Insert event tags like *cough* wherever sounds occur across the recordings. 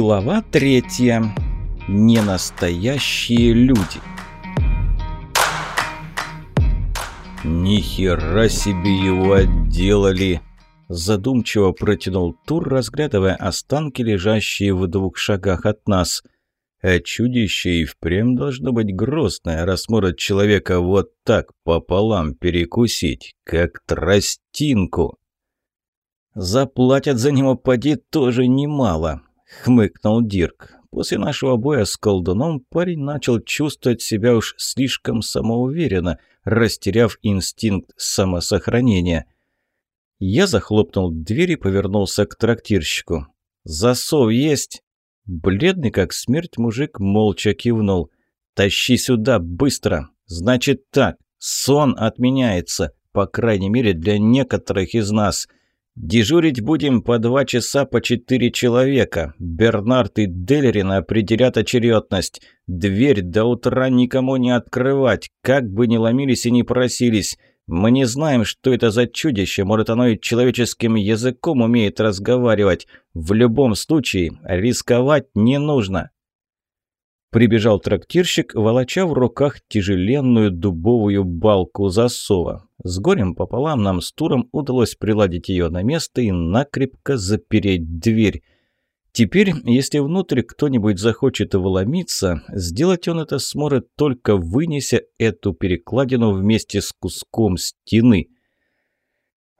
Глава третья. Ненастоящие люди. Ни хера себе его отделали, задумчиво протянул Тур, разглядывая останки, лежащие в двух шагах от нас. А чудище и впрямь должно быть грозное, раз может человека вот так пополам перекусить, как тростинку. Заплатят за него поди тоже немало, — хмыкнул Дирк. После нашего боя с колдуном парень начал чувствовать себя уж слишком самоуверенно, растеряв инстинкт самосохранения. Я захлопнул дверь и повернулся к трактирщику. «Засов есть?» Бледный как смерть мужик молча кивнул. «Тащи сюда, быстро! Значит так, сон отменяется, по крайней мере для некоторых из нас. Дежурить будем по два часа по четыре человека. Бернард и Делерин определят очередность. Дверь до утра никому не открывать, как бы ни ломились и не просились. Мы не знаем, что это за чудище, может оно и человеческим языком умеет разговаривать. В любом случае, рисковать не нужно. Прибежал трактирщик, волоча в руках тяжеленную дубовую балку засова. С горем пополам нам с Туром удалось приладить ее на место и накрепко запереть дверь. Теперь, если внутрь кто-нибудь захочет вломиться, сделать он это сможет только вынеся эту перекладину вместе с куском стены.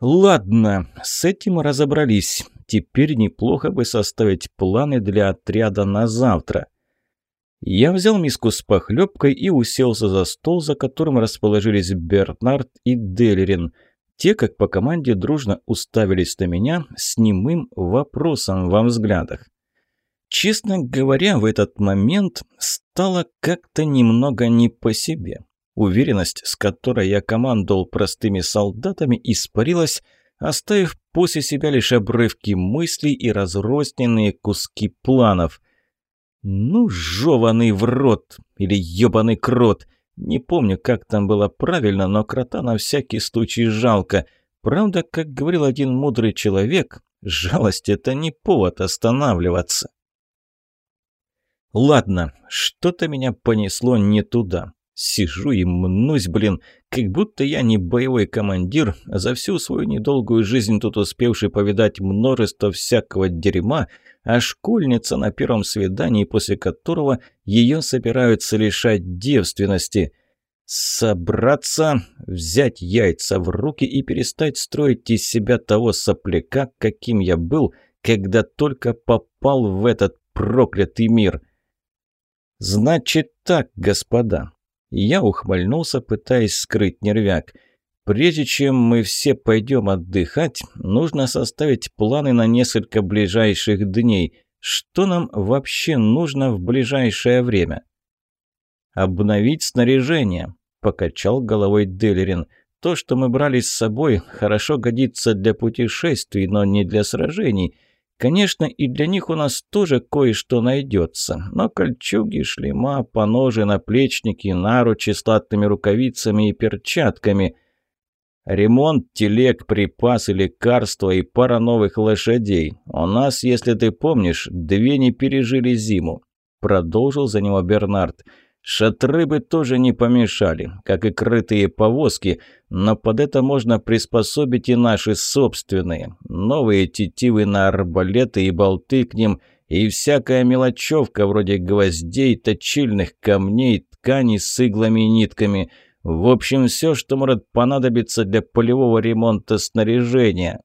Ладно, с этим разобрались. Теперь неплохо бы составить планы для отряда на завтра. Я взял миску с похлебкой и уселся за стол, за которым расположились Бернард и Делерин. Те, как по команде, дружно уставились на меня с немым вопросом во взглядах. Честно говоря, в этот момент стало как-то немного не по себе. Уверенность, с которой я командовал простыми солдатами, испарилась, оставив после себя лишь обрывки мыслей и разрозненные куски планов – ну, жеванный в рот или ёбаный крот. Не помню, как там было правильно, но крота на всякий случай жалко. Правда, как говорил один мудрый человек, жалость – это не повод останавливаться. Ладно, что-то меня понесло не туда. Сижу и мнусь, блин, как будто я не боевой командир, а за всю свою недолгую жизнь тут успевший повидать множество всякого дерьма, а школьница на первом свидании, после которого ее собираются лишать девственности. Собраться, взять яйца в руки и перестать строить из себя того сопляка, каким я был, когда только попал в этот проклятый мир. «Значит так, господа», я ухмыльнулся, пытаясь скрыть нервяк. Прежде чем мы все пойдем отдыхать, нужно составить планы на несколько ближайших дней. Что нам вообще нужно в ближайшее время? «Обновить снаряжение», – покачал головой Делерин. «То, что мы брали с собой, хорошо годится для путешествий, но не для сражений». Конечно, и для них у нас тоже кое-что найдется, но кольчуги, шлема, поножи, наплечники, наручи с латными рукавицами и перчатками. Ремонт, телег, припасы, лекарства и пара новых лошадей. У нас, если ты помнишь, две не пережили зиму. Продолжил за него Бернард. Шатры бы тоже не помешали, как и крытые повозки, но под это можно приспособить и наши собственные. Новые тетивы на арбалеты и болты к ним, и всякая мелочевка вроде гвоздей, точильных камней, тканей с иглами и нитками. В общем, все, что может понадобиться для полевого ремонта снаряжения.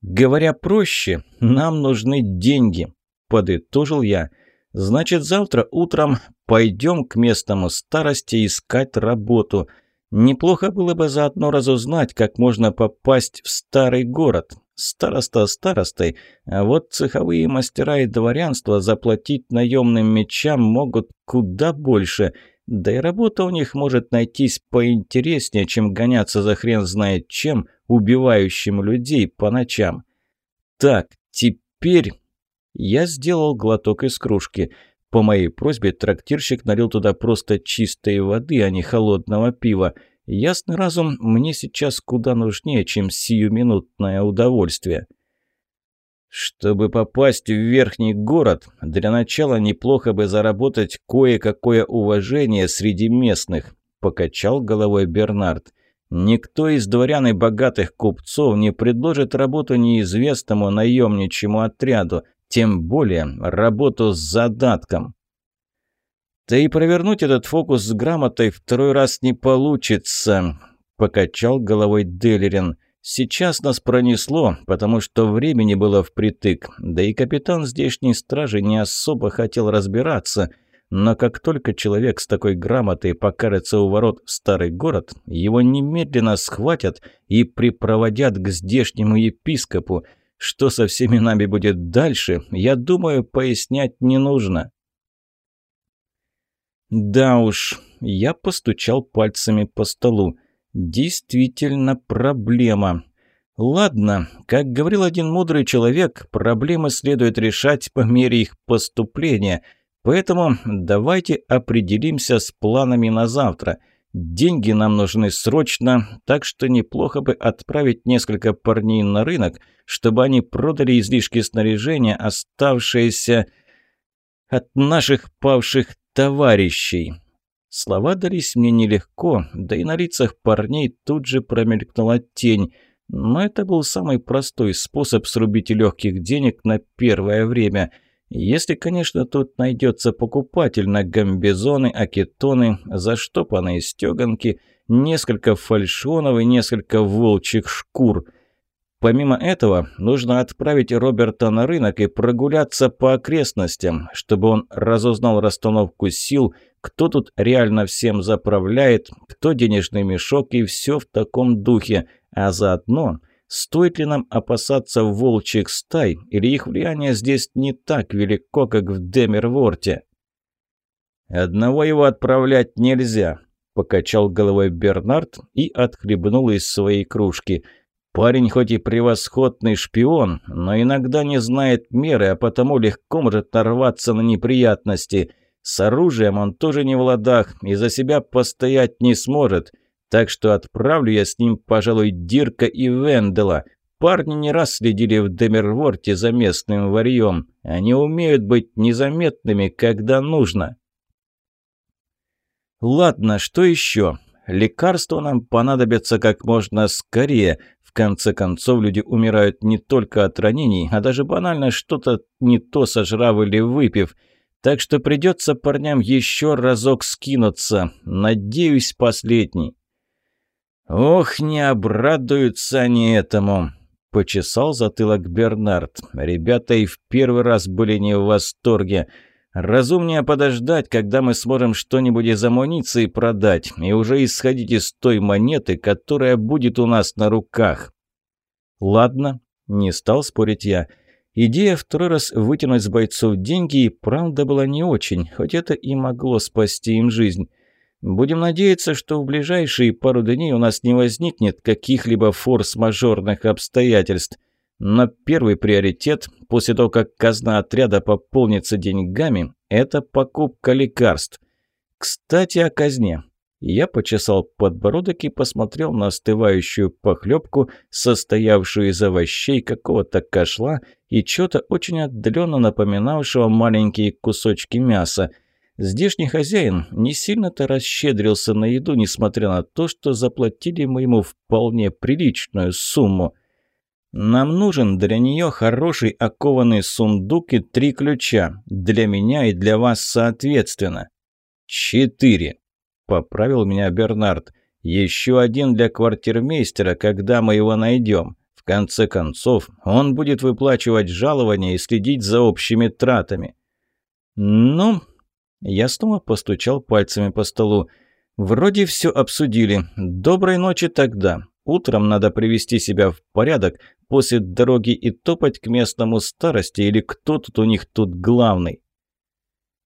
Говоря проще, нам нужны деньги, подытожил я – Значит, завтра утром пойдем к местному старости искать работу. Неплохо было бы заодно разузнать, как можно попасть в старый город. Староста старостой, а вот цеховые мастера и дворянство заплатить наемным мечам могут куда больше. Да и работа у них может найтись поинтереснее, чем гоняться за хрен знает чем, убивающим людей по ночам. Так, теперь я сделал глоток из кружки. По моей просьбе трактирщик налил туда просто чистой воды, а не холодного пива. Ясный разум мне сейчас куда нужнее, чем сиюминутное удовольствие. Чтобы попасть в верхний город, для начала неплохо бы заработать кое-какое уважение среди местных, покачал головой Бернард. Никто из дворян и богатых купцов не предложит работу неизвестному наемничьему отряду, тем более работу с задатком. Да и провернуть этот фокус с грамотой второй раз не получится, покачал головой Делерин. Сейчас нас пронесло, потому что времени было впритык, да и капитан здешней стражи не особо хотел разбираться – но как только человек с такой грамотой покажется у ворот в старый город, его немедленно схватят и припроводят к здешнему епископу. Что со всеми нами будет дальше, я думаю, пояснять не нужно. Да уж, я постучал пальцами по столу. Действительно проблема. Ладно, как говорил один мудрый человек, проблемы следует решать по мере их поступления – Поэтому давайте определимся с планами на завтра. Деньги нам нужны срочно, так что неплохо бы отправить несколько парней на рынок, чтобы они продали излишки снаряжения, оставшиеся от наших павших товарищей. Слова дались мне нелегко, да и на лицах парней тут же промелькнула тень. Но это был самый простой способ срубить легких денег на первое время – если, конечно, тут найдется покупатель на гамбизоны, акетоны, заштопанные стеганки, несколько фальшонов и несколько волчьих шкур. Помимо этого, нужно отправить Роберта на рынок и прогуляться по окрестностям, чтобы он разузнал расстановку сил, кто тут реально всем заправляет, кто денежный мешок и все в таком духе, а заодно Стоит ли нам опасаться волчьих стай, или их влияние здесь не так велико, как в Демерворте? «Одного его отправлять нельзя», – покачал головой Бернард и отхлебнул из своей кружки. «Парень хоть и превосходный шпион, но иногда не знает меры, а потому легко может нарваться на неприятности. С оружием он тоже не в ладах и за себя постоять не сможет». Так что отправлю я с ним, пожалуй, Дирка и Вендела. Парни не раз следили в Демерворте за местным варьем. Они умеют быть незаметными, когда нужно. Ладно, что еще? Лекарства нам понадобятся как можно скорее. В конце концов, люди умирают не только от ранений, а даже банально что-то не то сожрав или выпив. Так что придется парням еще разок скинуться. Надеюсь, последний. «Ох, не обрадуются они этому!» – почесал затылок Бернард. Ребята и в первый раз были не в восторге. Разумнее подождать, когда мы сможем что-нибудь из амуниции продать, и уже исходить из той монеты, которая будет у нас на руках. «Ладно», – не стал спорить я. Идея второй раз вытянуть с бойцов деньги и правда была не очень, хоть это и могло спасти им жизнь. Будем надеяться, что в ближайшие пару дней у нас не возникнет каких-либо форс-мажорных обстоятельств. Но первый приоритет, после того, как казна отряда пополнится деньгами, это покупка лекарств. Кстати, о казне. Я почесал подбородок и посмотрел на остывающую похлебку, состоявшую из овощей, какого-то кашла и чего-то очень отдаленно напоминавшего маленькие кусочки мяса – Здешний хозяин не сильно-то расщедрился на еду, несмотря на то, что заплатили мы ему вполне приличную сумму. Нам нужен для нее хороший окованный сундук и три ключа. Для меня и для вас соответственно. Четыре. Поправил меня Бернард. Еще один для квартирмейстера, когда мы его найдем. В конце концов, он будет выплачивать жалования и следить за общими тратами. Ну, я снова постучал пальцами по столу. «Вроде все обсудили. Доброй ночи тогда. Утром надо привести себя в порядок, после дороги и топать к местному старости или кто тут у них тут главный».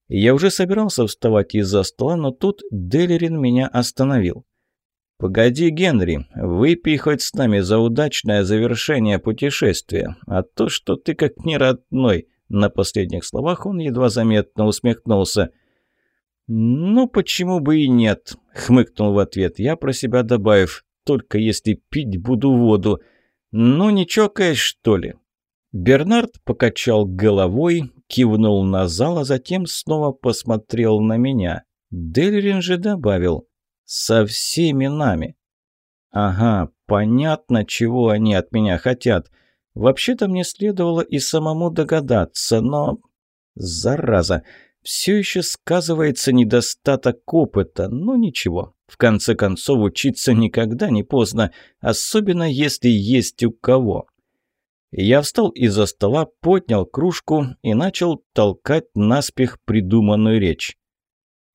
Я уже собирался вставать из-за стола, но тут Делерин меня остановил. «Погоди, Генри, выпей хоть с нами за удачное завершение путешествия, а то, что ты как не родной». На последних словах он едва заметно усмехнулся – «Ну, почему бы и нет?» — хмыкнул в ответ. Я про себя добавив, «только если пить буду воду». «Ну, не чокаешь, что ли?» Бернард покачал головой, кивнул на зал, а затем снова посмотрел на меня. Дельрин же добавил «Со всеми нами». «Ага, понятно, чего они от меня хотят. Вообще-то мне следовало и самому догадаться, но... Зараза, все еще сказывается недостаток опыта, но ничего. В конце концов, учиться никогда не поздно, особенно если есть у кого». Я встал из-за стола, поднял кружку и начал толкать наспех придуманную речь.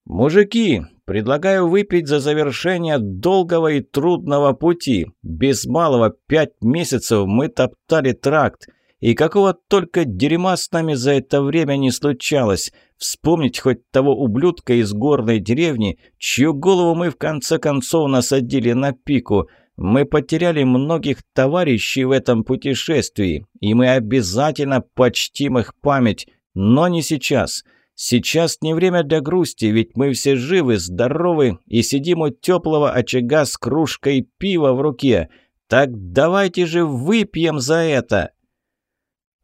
«Мужики, предлагаю выпить за завершение долгого и трудного пути. Без малого пять месяцев мы топтали тракт. И какого только дерьма с нами за это время не случалось. Вспомнить хоть того ублюдка из горной деревни, чью голову мы в конце концов насадили на пику. Мы потеряли многих товарищей в этом путешествии, и мы обязательно почтим их память, но не сейчас». Сейчас не время для грусти, ведь мы все живы, здоровы и сидим у теплого очага с кружкой пива в руке. Так давайте же выпьем за это!»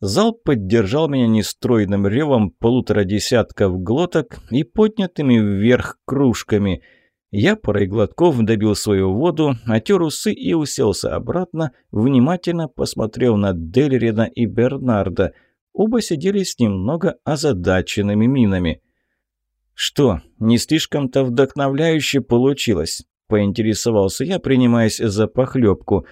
Зал поддержал меня нестройным ревом полутора десятков глоток и поднятыми вверх кружками. Я парой глотков добил свою воду, отер усы и уселся обратно, внимательно посмотрев на Дельрина и Бернарда – Оба сидели с немного озадаченными минами. «Что, не слишком-то вдохновляюще получилось?» – поинтересовался я, принимаясь за похлебку.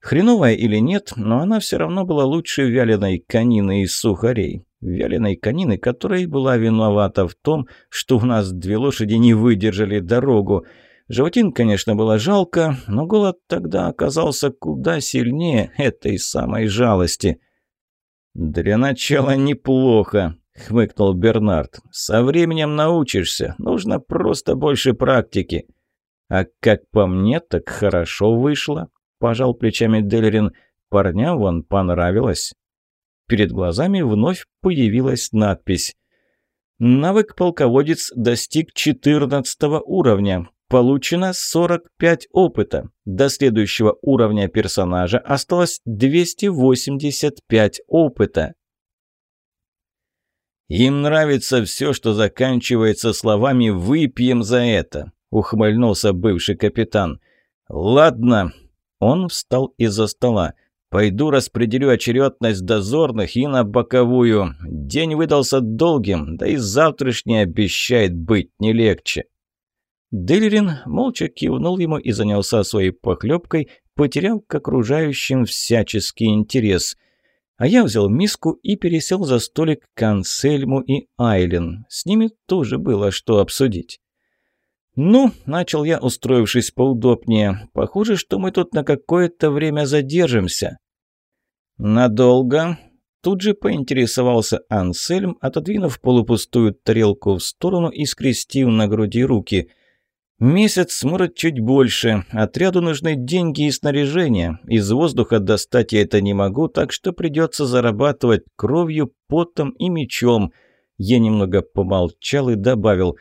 Хреновая или нет, но она все равно была лучше вяленой конины из сухарей. Вяленой конины, которая была виновата в том, что у нас две лошади не выдержали дорогу. Животин, конечно, было жалко, но голод тогда оказался куда сильнее этой самой жалости. «Для начала неплохо», — хмыкнул Бернард. «Со временем научишься. Нужно просто больше практики». «А как по мне, так хорошо вышло», — пожал плечами Делерин. «Парням вон понравилось». Перед глазами вновь появилась надпись. «Навык полководец достиг 14 уровня. Получено 45 опыта. До следующего уровня персонажа осталось 285 опыта. «Им нравится все, что заканчивается словами «выпьем за это», — ухмыльнулся бывший капитан. «Ладно». Он встал из-за стола. «Пойду распределю очередность дозорных и на боковую. День выдался долгим, да и завтрашний обещает быть не легче». Делерин молча кивнул ему и занялся своей похлебкой, потеряв к окружающим всяческий интерес. А я взял миску и пересел за столик к Ансельму и Айлен. С ними тоже было что обсудить. «Ну», — начал я, устроившись поудобнее, — «похоже, что мы тут на какое-то время задержимся». «Надолго?» Тут же поинтересовался Ансельм, отодвинув полупустую тарелку в сторону и скрестив на груди руки. Месяц, может, чуть больше. Отряду нужны деньги и снаряжение. Из воздуха достать я это не могу, так что придется зарабатывать кровью, потом и мечом. Я немного помолчал и добавил.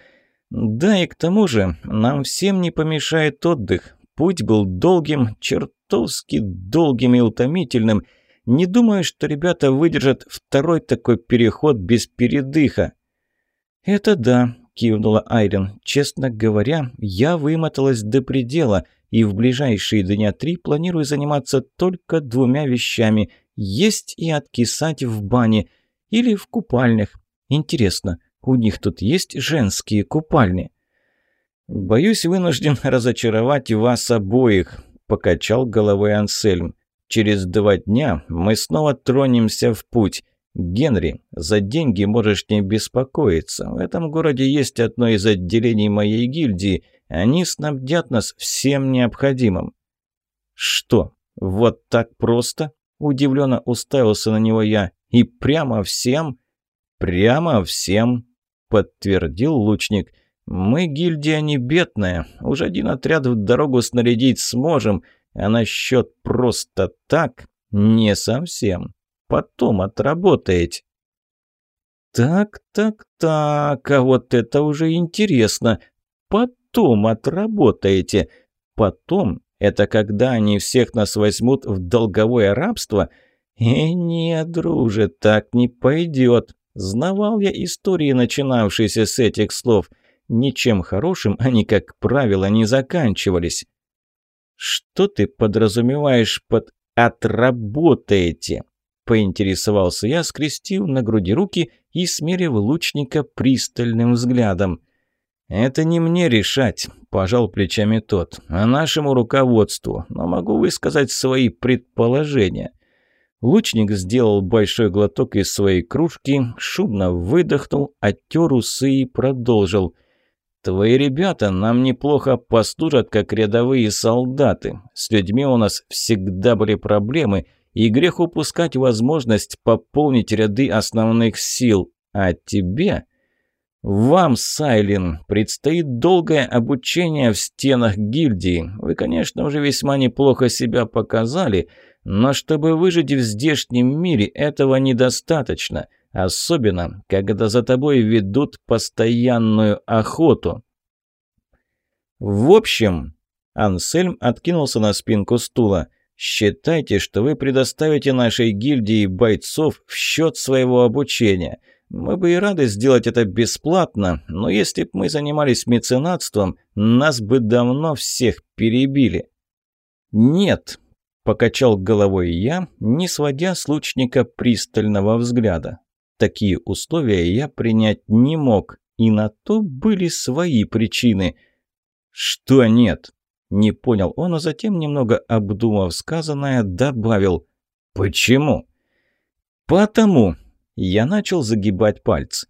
Да, и к тому же, нам всем не помешает отдых. Путь был долгим, чертовски долгим и утомительным. Не думаю, что ребята выдержат второй такой переход без передыха. «Это да», кивнула Айрин. «Честно говоря, я вымоталась до предела, и в ближайшие дня три планирую заниматься только двумя вещами – есть и откисать в бане или в купальнях. Интересно, у них тут есть женские купальни?» «Боюсь, вынужден *laughs* разочаровать вас обоих», – покачал головой Ансельм. «Через два дня мы снова тронемся в путь». «Генри, за деньги можешь не беспокоиться. В этом городе есть одно из отделений моей гильдии. Они снабдят нас всем необходимым». «Что, вот так просто?» – удивленно уставился на него я. «И прямо всем?» «Прямо всем», – подтвердил лучник. «Мы гильдия не бедная. Уж один отряд в дорогу снарядить сможем, а насчет просто так – не совсем» потом отработаете». «Так, так, так, а вот это уже интересно. Потом отработаете. Потом – это когда они всех нас возьмут в долговое рабство? «Э, не, друже, так не пойдет. Знавал я истории, начинавшиеся с этих слов. Ничем хорошим они, как правило, не заканчивались». «Что ты подразумеваешь под «отработаете»?» Поинтересовался я, скрестив на груди руки и смерив лучника пристальным взглядом. «Это не мне решать», – пожал плечами тот, – «а нашему руководству, но могу высказать свои предположения». Лучник сделал большой глоток из своей кружки, шумно выдохнул, оттер усы и продолжил. «Твои ребята нам неплохо послужат, как рядовые солдаты. С людьми у нас всегда были проблемы, и грех упускать возможность пополнить ряды основных сил. А тебе... Вам, Сайлин, предстоит долгое обучение в стенах гильдии. Вы, конечно, уже весьма неплохо себя показали, но чтобы выжить в здешнем мире, этого недостаточно. Особенно, когда за тобой ведут постоянную охоту. В общем, Ансельм откинулся на спинку стула. Считайте, что вы предоставите нашей гильдии бойцов в счет своего обучения. Мы бы и рады сделать это бесплатно, но если бы мы занимались меценатством, нас бы давно всех перебили. Нет, покачал головой я, не сводя с лучника пристального взгляда. Такие условия я принять не мог, и на то были свои причины. Что нет? Не понял он, а затем, немного обдумав сказанное, добавил «Почему?» «Потому...» Я начал загибать пальцы.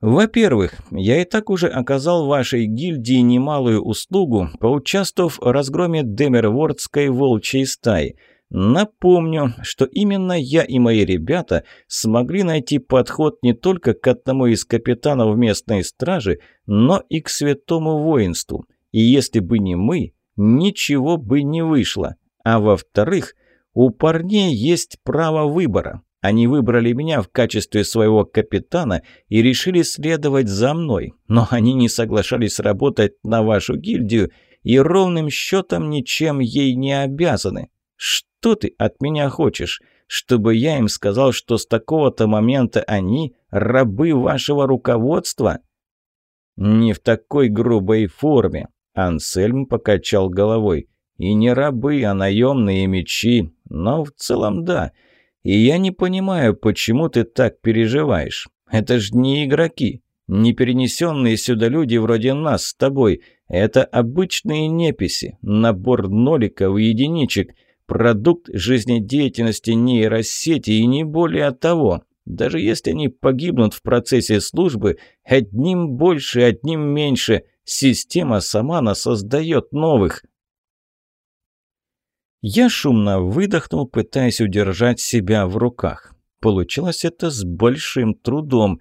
Во-первых, я и так уже оказал вашей гильдии немалую услугу, поучаствовав в разгроме Демервордской волчьей стаи. Напомню, что именно я и мои ребята смогли найти подход не только к одному из капитанов местной стражи, но и к святому воинству. И если бы не мы, ничего бы не вышло. А во-вторых, у парней есть право выбора. Они выбрали меня в качестве своего капитана и решили следовать за мной. Но они не соглашались работать на вашу гильдию и ровным счетом ничем ей не обязаны. Что ты от меня хочешь? Чтобы я им сказал, что с такого-то момента они рабы вашего руководства? Не в такой грубой форме. Ансельм покачал головой. «И не рабы, а наемные мечи. Но в целом да. И я не понимаю, почему ты так переживаешь. Это ж не игроки. Не перенесенные сюда люди вроде нас с тобой. Это обычные неписи, набор ноликов и единичек, продукт жизнедеятельности нейросети и не более того. Даже если они погибнут в процессе службы, одним больше, одним меньше – Система сама нас создает новых. Я шумно выдохнул, пытаясь удержать себя в руках. Получилось это с большим трудом.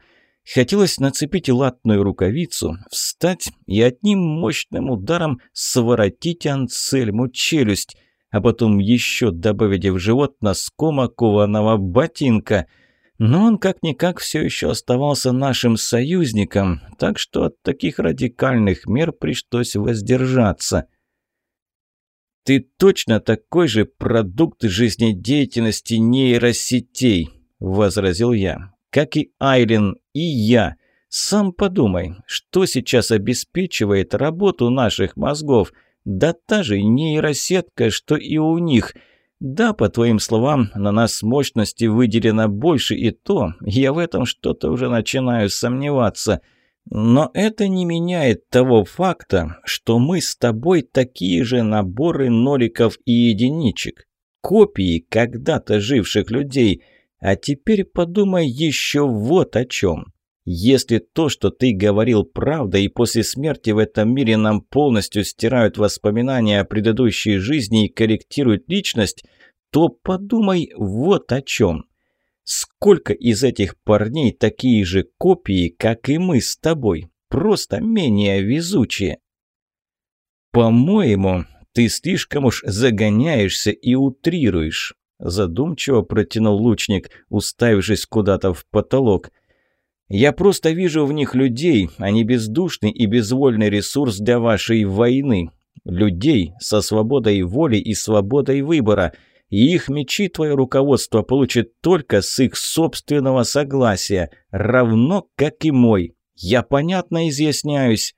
Хотелось нацепить латную рукавицу, встать и одним мощным ударом своротить Анцельму челюсть, а потом еще добавить в живот носком окованного ботинка — но он как-никак все еще оставался нашим союзником, так что от таких радикальных мер пришлось воздержаться. «Ты точно такой же продукт жизнедеятельности нейросетей», – возразил я, – «как и Айлен, и я. Сам подумай, что сейчас обеспечивает работу наших мозгов? Да та же нейросетка, что и у них – да, по твоим словам, на нас мощности выделено больше, и то я в этом что-то уже начинаю сомневаться. Но это не меняет того факта, что мы с тобой такие же наборы ноликов и единичек. Копии когда-то живших людей. А теперь подумай еще вот о чем. Если то, что ты говорил, правда, и после смерти в этом мире нам полностью стирают воспоминания о предыдущей жизни и корректируют личность, то подумай вот о чем. Сколько из этих парней такие же копии, как и мы с тобой, просто менее везучие? По-моему, ты слишком уж загоняешься и утрируешь, задумчиво протянул лучник, уставившись куда-то в потолок – я просто вижу в них людей, а не бездушный и безвольный ресурс для вашей войны. Людей со свободой воли и свободой выбора. И их мечи твое руководство получит только с их собственного согласия, равно как и мой. Я понятно изъясняюсь?»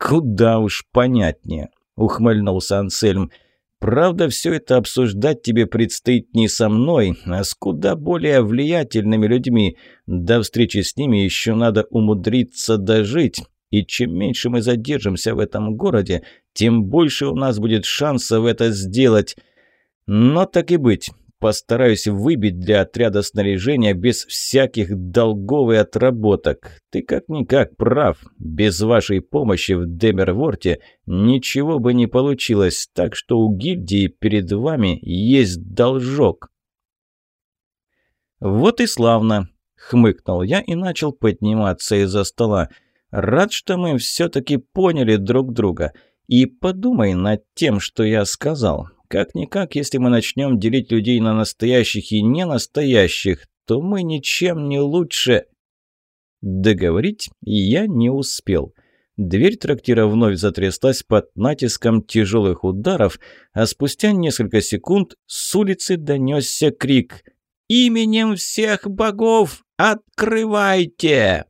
«Куда уж понятнее», — ухмыльнулся Ансельм. «Правда, все это обсуждать тебе предстоит не со мной, а с куда более влиятельными людьми. До встречи с ними еще надо умудриться дожить. И чем меньше мы задержимся в этом городе, тем больше у нас будет шансов это сделать. Но так и быть, постараюсь выбить для отряда снаряжения без всяких долгов и отработок. Ты как-никак прав. Без вашей помощи в Демерворте ничего бы не получилось, так что у гильдии перед вами есть должок. Вот и славно, хмыкнул я и начал подниматься из-за стола. Рад, что мы все-таки поняли друг друга. И подумай над тем, что я сказал. Как-никак, если мы начнем делить людей на настоящих и ненастоящих, то мы ничем не лучше... Договорить я не успел. Дверь трактира вновь затряслась под натиском тяжелых ударов, а спустя несколько секунд с улицы донесся крик «Именем всех богов открывайте!»